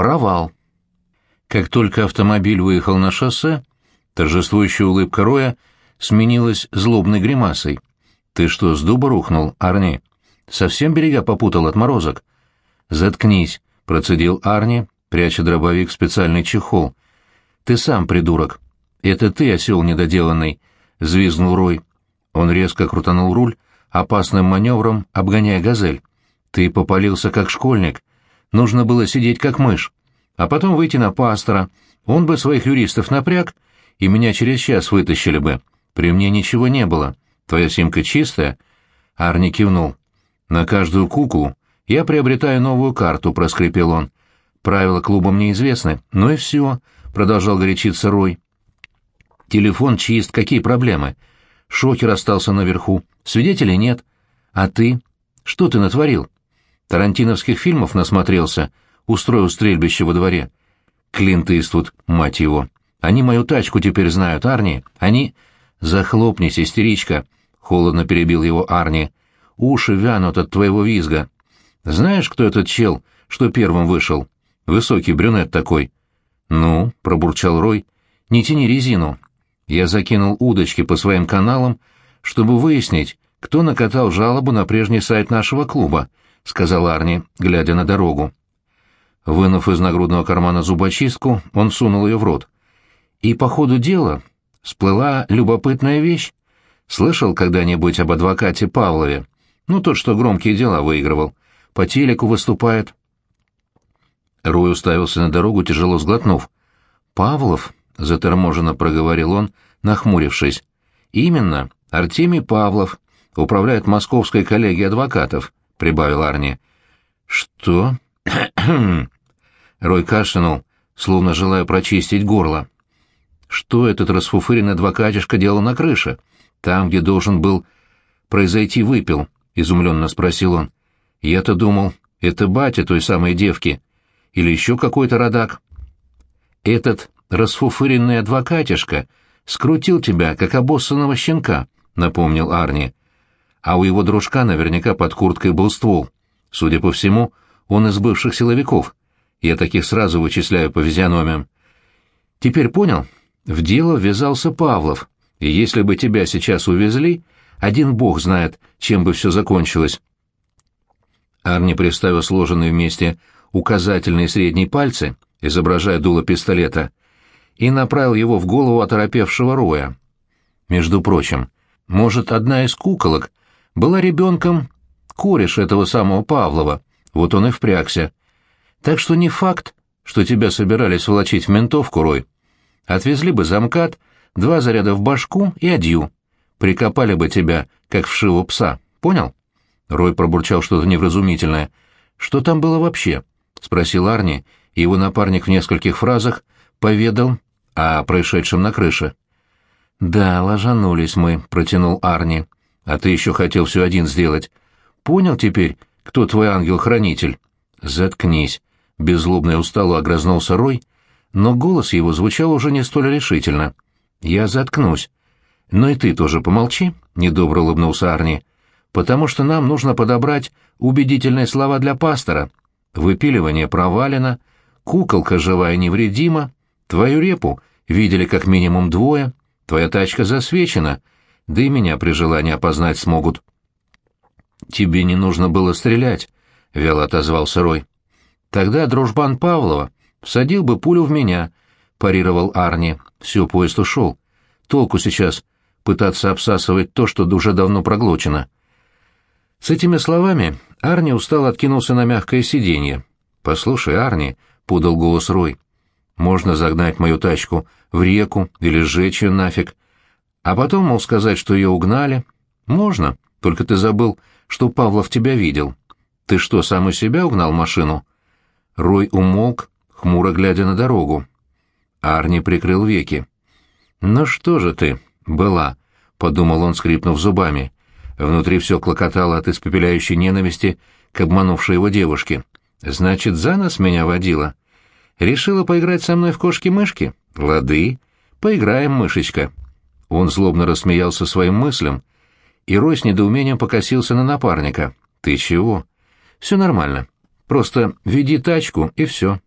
Провал. Как только автомобиль выехал на шоссе, торжествующая улыбка Роя сменилась злобной гримасой. «Ты что, с дуба рухнул, Арни? Совсем берега попутал от морозок?» «Заткнись», — процедил Арни, пряча дробовик в специальный чехол. «Ты сам придурок. Это ты, осел недоделанный», — взвизгнул Рой. Он резко крутанул руль, опасным маневром обгоняя «Газель». «Ты попалился как школьник. Нужно было сидеть как мышь. А потом выйти на пастора. Он бы своих юристов напряг, и меня через час вытащили бы. При мне ничего не было. Твоя симка чистая?» Арни кивнул. «На каждую куклу я приобретаю новую карту», — проскрипел он. «Правила клуба мне известны. Ну и все», — продолжал горячиться Рой. «Телефон чист. Какие проблемы? Шокер остался наверху. Свидетелей нет. А ты? Что ты натворил? Тарантиновских фильмов насмотрелся, устроил стрельбище во дворе. Клинт Иствуд, мать его. Они мою тачку теперь знают, Арни. Они... Захлопнись, истеричка, — холодно перебил его Арни. Уши вянут от твоего визга. Знаешь, кто этот чел, что первым вышел? Высокий брюнет такой. Ну, — пробурчал Рой, — не тяни резину. Я закинул удочки по своим каналам, чтобы выяснить, кто накатал жалобу на прежний сайт нашего клуба, — сказал Арни, глядя на дорогу. Вынув из нагрудного кармана зубочистку, он сунул ее в рот. И по ходу дела всплыла любопытная вещь. Слышал когда-нибудь об адвокате Павлове? Ну, тот, что громкие дела выигрывал. По телеку выступает. Рой уставился на дорогу, тяжело сглотнув. «Павлов?» — заторможенно проговорил он, нахмурившись. «Именно, Артемий Павлов управляет московской коллегией адвокатов», — прибавил Арни. «Что?» Рой кашлянул, словно желая прочистить горло. «Что этот расфуфыренный адвокатишка делал на крыше? Там, где должен был произойти выпил?» — изумленно спросил он. «Я-то думал, это батя той самой девки. Или еще какой-то родак». «Этот расфуфыренный адвокатишка скрутил тебя, как обоссанного щенка», — напомнил Арни. «А у его дружка наверняка под курткой был ствол. Судя по всему, он из бывших силовиков. Я таких сразу вычисляю по физиономиям. Теперь понял? В дело ввязался Павлов. И если бы тебя сейчас увезли, один бог знает, чем бы все закончилось». Арни приставил сложенные вместе указательные и средние пальцы, изображая дуло пистолета, и направил его в голову оторопевшего Роя. Между прочим, может, одна из куколок была ребенком кореш этого самого Павлова, вот он и впрягся. Так что не факт, что тебя собирались волочить в ментовку, Рой. Отвезли бы замкат, два заряда в башку и адью. Прикопали бы тебя, как вшиву пса, понял? Рой пробурчал что-то невразумительное. «Что там было вообще?» — спросил Арни, и его напарник в нескольких фразах поведал о происшедшем на крыше. «Да, ложанулись мы», — протянул Арни. «А ты еще хотел все один сделать. Понял теперь, кто твой ангел-хранитель?» «Заткнись», — беззлобно и устало огрызнулся Рой, но голос его звучал уже не столь решительно. «Я заткнусь. Но и ты тоже помолчи», — недобро улыбнулся Арни, «потому что нам нужно подобрать убедительные слова для пастора. Выпиливание провалено, куколка живая невредима, Твою репу видели как минимум двое, твоя тачка засвечена, да и меня при желании опознать смогут. Тебе не нужно было стрелять, — вяло отозвался Рой. Тогда дружбан Павлова всадил бы пулю в меня, — парировал Арни. Все, поезд ушел. Толку сейчас пытаться обсасывать то, что уже давно проглочено. С этими словами Арни устало откинулся на мягкое сиденье. «Послушай, Арни», — подал голос Рой, — можно загнать мою тачку в реку или сжечь ее нафиг. А потом, мол, сказать, что ее угнали. Можно, только ты забыл, что Павлов тебя видел. Ты что, сам у себя угнал машину? Рой умолк, хмуро глядя на дорогу. Арни прикрыл веки. «Ну что же ты, была», — подумал он, скрипнув зубами. Внутри все клокотало от испепеляющей ненависти к обманувшей его девушке. «Значит, за нас меня водила?» Решила поиграть со мной в кошки-мышки? Лады. Поиграем, мышечка. Он злобно рассмеялся своим мыслям, и Рой с недоумением покосился на напарника. Ты чего? Все нормально. Просто веди тачку, и все.